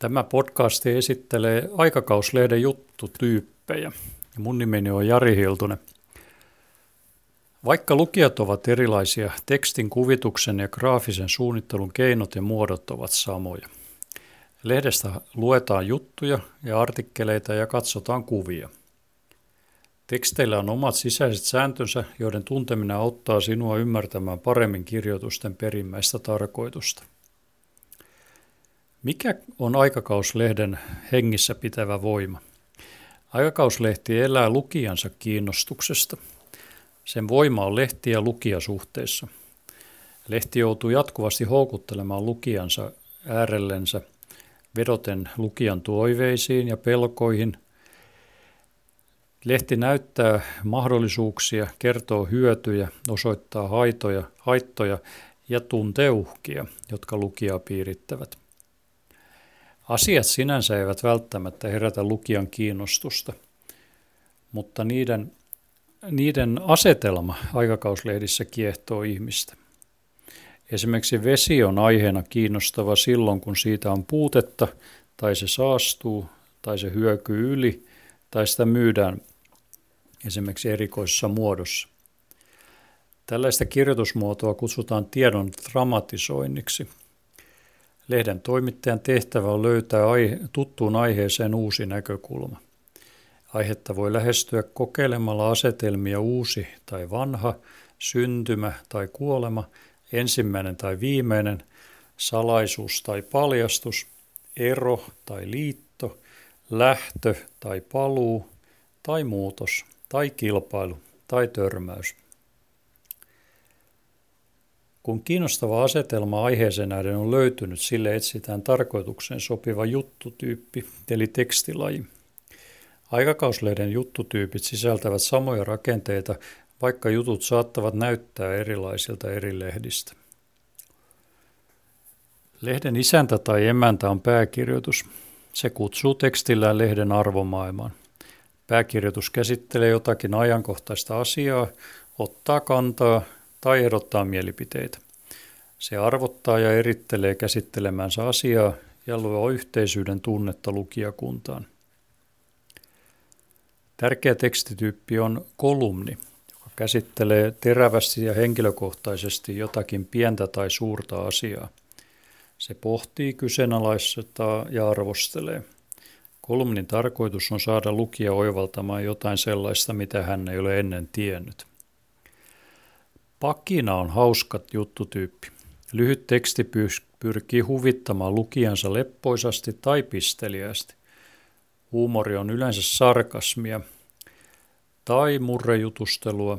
Tämä podcast esittelee aikakauslehden juttutyyppejä. Mun nimeni on Jari Hiltunen. Vaikka lukijat ovat erilaisia, tekstin kuvituksen ja graafisen suunnittelun keinot ja muodot ovat samoja. Lehdestä luetaan juttuja ja artikkeleita ja katsotaan kuvia. Teksteillä on omat sisäiset sääntönsä, joiden tunteminen auttaa sinua ymmärtämään paremmin kirjoitusten perimmäistä tarkoitusta. Mikä on aikakauslehden hengissä pitävä voima? Aikakauslehti elää lukijansa kiinnostuksesta. Sen voima on lehti- ja lukijasuhteessa. Lehti joutuu jatkuvasti houkuttelemaan lukijansa äärellensä vedoten lukijan toiveisiin ja pelkoihin. Lehti näyttää mahdollisuuksia, kertoo hyötyjä, osoittaa haitoja, haittoja ja tuntee uhkia, jotka lukijaa piirittävät. Asiat sinänsä eivät välttämättä herätä lukijan kiinnostusta, mutta niiden, niiden asetelma aikakauslehdissä kiehtoo ihmistä. Esimerkiksi vesi on aiheena kiinnostava silloin, kun siitä on puutetta, tai se saastuu, tai se hyökyy yli, tai sitä myydään esimerkiksi erikoisessa muodossa. Tällaista kirjoitusmuotoa kutsutaan tiedon dramatisoinniksi – Lehden toimittajan tehtävä on löytää aihe, tuttuun aiheeseen uusi näkökulma. Aihetta voi lähestyä kokeilemalla asetelmia uusi tai vanha, syntymä tai kuolema, ensimmäinen tai viimeinen, salaisuus tai paljastus, ero tai liitto, lähtö tai paluu, tai muutos, tai kilpailu, tai törmäys. Kun kiinnostava asetelma aiheeseen näiden on löytynyt, sille etsitään tarkoitukseen sopiva juttutyyppi, eli tekstilaji. Aikakauslehden juttutyypit sisältävät samoja rakenteita, vaikka jutut saattavat näyttää erilaisilta eri lehdistä. Lehden isäntä tai emäntä on pääkirjoitus. Se kutsuu tekstillään lehden arvomaailmaan. Pääkirjoitus käsittelee jotakin ajankohtaista asiaa, ottaa kantaa tai ehdottaa mielipiteitä. Se arvottaa ja erittelee käsittelemänsä asiaa ja luo yhteisyyden tunnetta lukijakuntaan. Tärkeä tekstityyppi on kolumni, joka käsittelee terävästi ja henkilökohtaisesti jotakin pientä tai suurta asiaa. Se pohtii, kyseenalaistaa ja arvostelee. Kolumnin tarkoitus on saada lukija oivaltamaan jotain sellaista, mitä hän ei ole ennen tiennyt. Pakina on hauskat juttutyyppi. Lyhyt teksti pyrkii huvittamaan lukijansa leppoisasti tai pisteliästi. Huumori on yleensä sarkasmia tai murrejutustelua,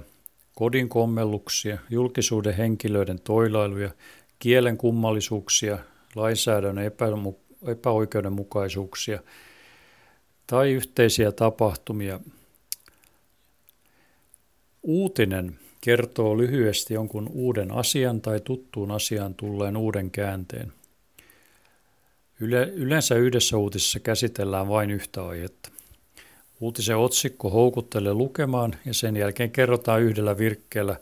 kodin kommelluksia, julkisuuden henkilöiden toilailuja, kielen kummallisuuksia, lainsäädännön epäoikeudenmukaisuuksia tai yhteisiä tapahtumia. Uutinen kertoo lyhyesti jonkun uuden asian tai tuttuun asiaan tulleen uuden käänteen. Yle, yleensä yhdessä uutisessa käsitellään vain yhtä aihetta. Uutisen otsikko houkuttelee lukemaan ja sen jälkeen kerrotaan yhdellä virkkeellä,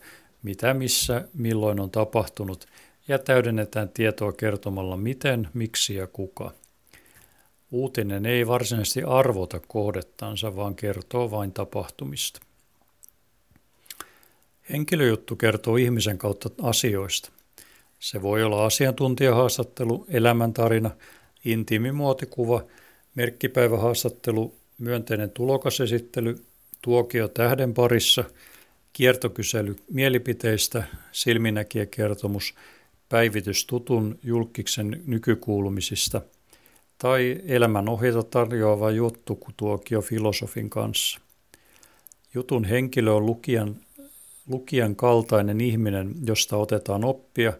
mitä, missä, milloin on tapahtunut ja täydennetään tietoa kertomalla miten, miksi ja kuka. Uutinen ei varsinaisesti arvota kohdettansa, vaan kertoo vain tapahtumista. Henkilöjuttu kertoo ihmisen kautta asioista. Se voi olla asiantuntijahaastattelu, elämäntarina, intiimi muotikuva, merkkipäivähaastattelu, myönteinen tulokasesittely, tuokio tähden parissa, kiertokysely mielipiteistä, silminäkijäkertomus, päivitys tutun julkiksen nykykuulumisista tai elämän ohjeita tarjoava juttu tuokio filosofin kanssa. Jutun henkilö on lukijan lukijan kaltainen ihminen, josta otetaan oppia,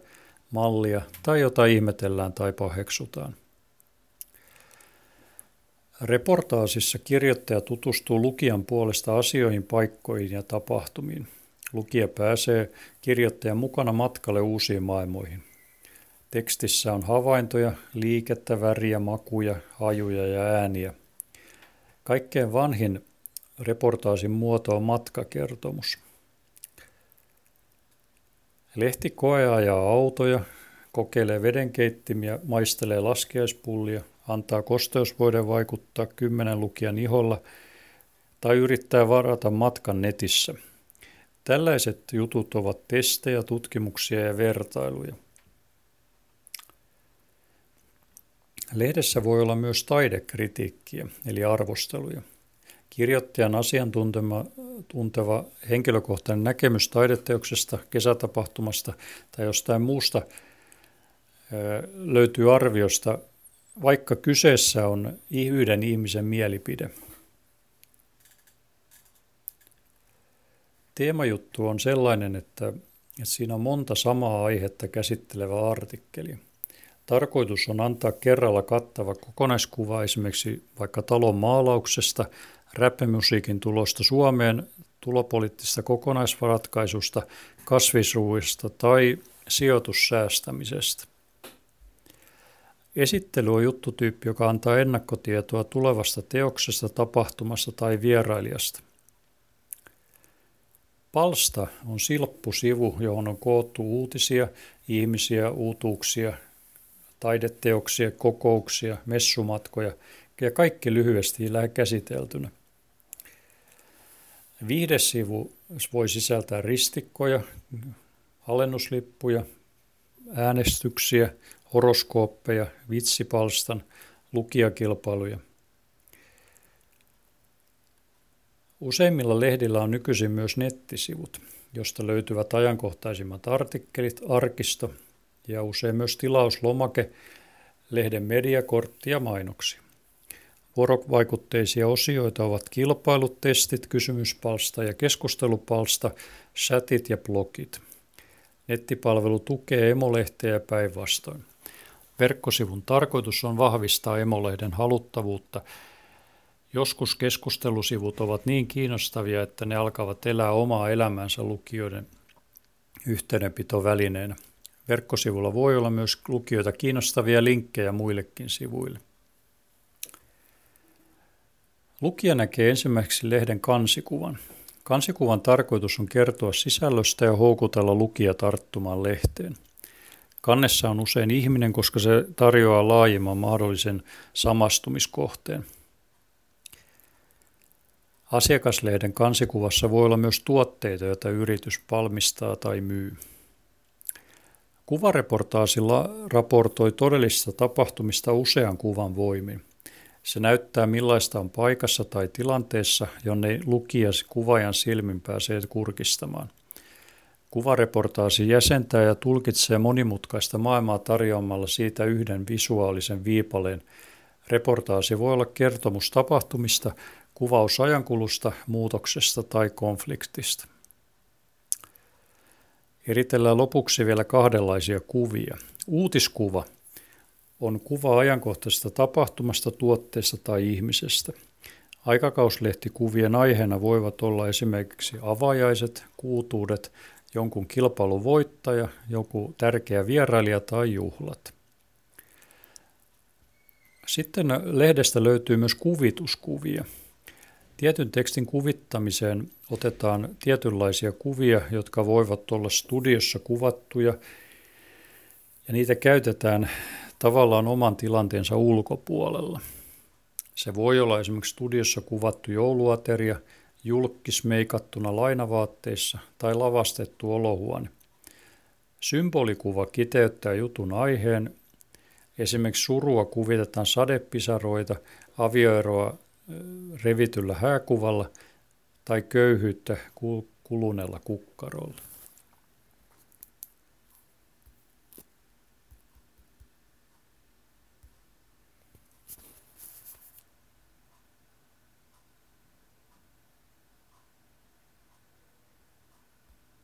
mallia tai jota ihmetellään tai paheksutaan. Reportaasissa kirjoittaja tutustuu lukijan puolesta asioihin, paikkoihin ja tapahtumiin. Lukija pääsee kirjoittajan mukana matkalle uusiin maailmoihin. Tekstissä on havaintoja, liikettä, väriä, makuja, hajuja ja ääniä. Kaikkein vanhin reportaasin muoto on matkakertomus. Lehti koeajaa autoja, kokeilee vedenkeittimiä, maistelee laskiaispullia, antaa kosteusvoiden vaikuttaa kymmenen lukijan iholla tai yrittää varata matkan netissä. Tällaiset jutut ovat testejä, tutkimuksia ja vertailuja. Lehdessä voi olla myös taidekritiikkiä, eli arvosteluja. Kirjoittajan asiantunteva henkilökohtainen näkemys taideteoksesta, kesätapahtumasta tai jostain muusta löytyy arviosta, vaikka kyseessä on yhden ihmisen mielipide. Teemajuttu on sellainen, että siinä on monta samaa aihetta käsittelevää artikkelia. Tarkoitus on antaa kerralla kattava kokonaiskuva esimerkiksi vaikka talon maalauksesta, räppimusiikin tulosta Suomeen, tulopoliittisesta kokonaisratkaisusta, kasvisruuista tai sijoitussäästämisestä. Esittely on juttutyyppi, joka antaa ennakkotietoa tulevasta teoksesta, tapahtumasta tai vierailijasta. Palsta on silppusivu, johon on koottu uutisia, ihmisiä, uutuuksia, taideteoksia, kokouksia, messumatkoja ja kaikki lyhyesti käsiteltynä. Viihdesivu voi sisältää ristikkoja, alennuslippuja, äänestyksiä, horoskooppeja, vitsipalstan, lukijakilpailuja. Useimmilla lehdillä on nykyisin myös nettisivut, josta löytyvät ajankohtaisimmat artikkelit, arkisto ja usein myös tilauslomake, lehden mediakortti ja mainoksia. Vuorovaikutteisia osioita ovat kilpailut, testit, kysymyspalsta ja keskustelupalsta, chatit ja blogit. Nettipalvelu tukee emolehteä päinvastoin. Verkkosivun tarkoitus on vahvistaa emolehden haluttavuutta. Joskus keskustelusivut ovat niin kiinnostavia, että ne alkavat elää omaa elämänsä lukijoiden yhteydenpitovälineenä. Verkkosivulla voi olla myös lukijoita kiinnostavia linkkejä muillekin sivuille. Lukija näkee ensimmäiseksi lehden kansikuvan. Kansikuvan tarkoitus on kertoa sisällöstä ja houkutella lukija tarttumaan lehteen. Kannessa on usein ihminen, koska se tarjoaa laajemman mahdollisen samastumiskohteen. Asiakaslehden kansikuvassa voi olla myös tuotteita, joita yritys palmistaa tai myy. Kuvareportaasilla raportoi todellisista tapahtumista usean kuvan voimin. Se näyttää millaista on paikassa tai tilanteessa, jonne lukija kuvaajan silmin pääsee kurkistamaan. Kuvareportaasi jäsentää ja tulkitsee monimutkaista maailmaa tarjoamalla siitä yhden visuaalisen viipaleen. Reportaasi voi olla kertomus tapahtumista, kuvaus ajankulusta, muutoksesta tai konfliktista. Eritellään lopuksi vielä kahdenlaisia kuvia. Uutiskuva – on kuva ajankohtaisesta tapahtumasta, tuotteesta tai ihmisestä. Aikakauslehtikuvien aiheena voivat olla esimerkiksi avajaiset, kuutuudet, jonkun kilpailun voittaja, joku tärkeä vierailija tai juhlat. Sitten lehdestä löytyy myös kuvituskuvia. Tietyn tekstin kuvittamiseen otetaan tietynlaisia kuvia, jotka voivat olla studiossa kuvattuja, ja niitä käytetään tavallaan oman tilanteensa ulkopuolella. Se voi olla esimerkiksi studiossa kuvattu jouluateria, julkismeikattuna lainavaatteissa tai lavastettu olohuone. Symbolikuva kiteyttää jutun aiheen. Esimerkiksi surua kuvitetaan sadepisaroita, avioeroa revityllä hääkuvalla tai köyhyyttä kuluneella kukkarolla.